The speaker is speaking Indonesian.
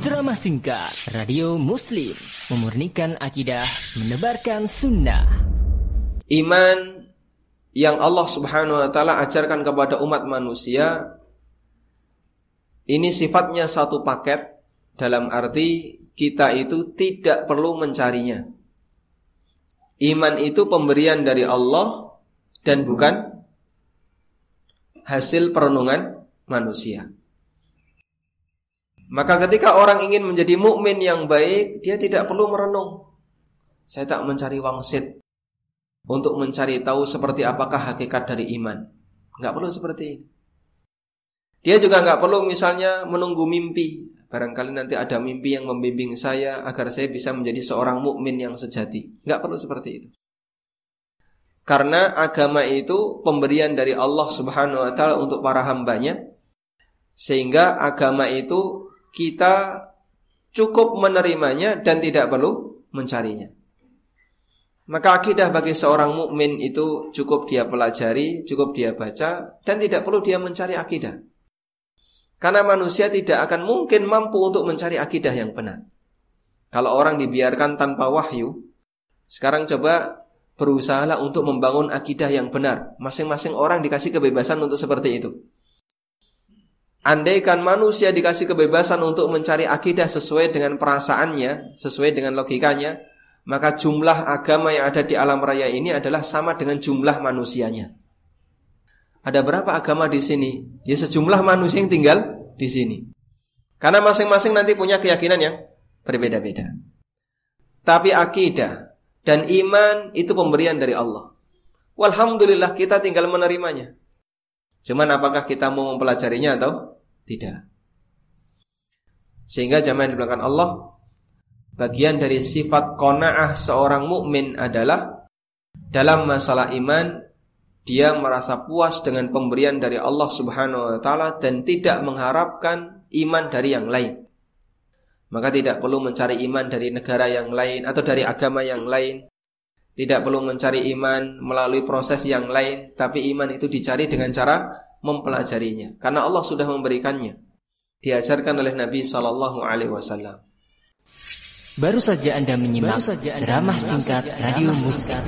Drama singkat Radio Muslim Memurnikan akidah Menebarkan sunnah. Iman yang Allah subhanahu wa ta'ala ajarkan kepada umat manusia Ini sifatnya satu paket Dalam arti kita itu tidak perlu mencarinya. Iman itu pemberian dari Allah Dan bukan hasil perenungan manusia maka ketika orang ingin menjadi mukmin yang baik, dia tidak perlu merenung. Saya tak mencari wangsit untuk mencari tahu seperti apakah hakikat dari iman. Nggak perlu seperti ini. Dia juga nggak perlu misalnya menunggu mimpi. Barangkali nanti ada mimpi yang membimbing saya agar saya bisa menjadi seorang mukmin yang sejati. Nggak perlu seperti itu. Karena agama itu pemberian dari Allah Subhanahu wa taala untuk para hambanya sehingga agama itu kita cukup menerimanya dan tidak perlu mencarinya. Maka akidah bagi seorang mukmin itu cukup dia pelajari, cukup dia baca dan tidak perlu dia mencari akidah. Karena manusia tidak akan mungkin mampu untuk mencari akidah yang benar. Kalau orang dibiarkan tanpa wahyu, sekarang coba berusahalah untuk membangun akidah yang benar. Masing-masing orang dikasih kebebasan untuk seperti itu. Andaikan manusia dikasih kebebasan untuk mencari akidah sesuai dengan perasaannya, sesuai dengan logikanya, maka jumlah agama yang ada di alam raya ini adalah sama dengan jumlah manusianya. Ada berapa agama di sini? Ya sejumlah manusia yang tinggal di sini. Karena masing-masing nanti punya keyakinan yang berbeda-beda. Tapi akidah dan iman itu pemberian dari Allah. Walhamdulillah kita tinggal menerimanya. Cuman apakah kita mau mempelajarinya atau tidak? Sehingga zaman di belakang Allah bagian dari sifat kona'ah seorang mukmin adalah dalam masalah iman dia merasa puas dengan pemberian dari Allah Subhanahu wa taala dan tidak mengharapkan iman dari yang lain. Maka tidak perlu mencari iman dari negara yang lain atau dari agama yang lain. Tidak perlu mencari iman melalui proses yang lain, tapi iman itu dicari dengan cara mempelajarinya karena Allah sudah memberikannya. Diajarkan oleh Nabi sallallahu alaihi wasallam. Baru saja Anda menyimak saja anda drama singkat Radio Muskat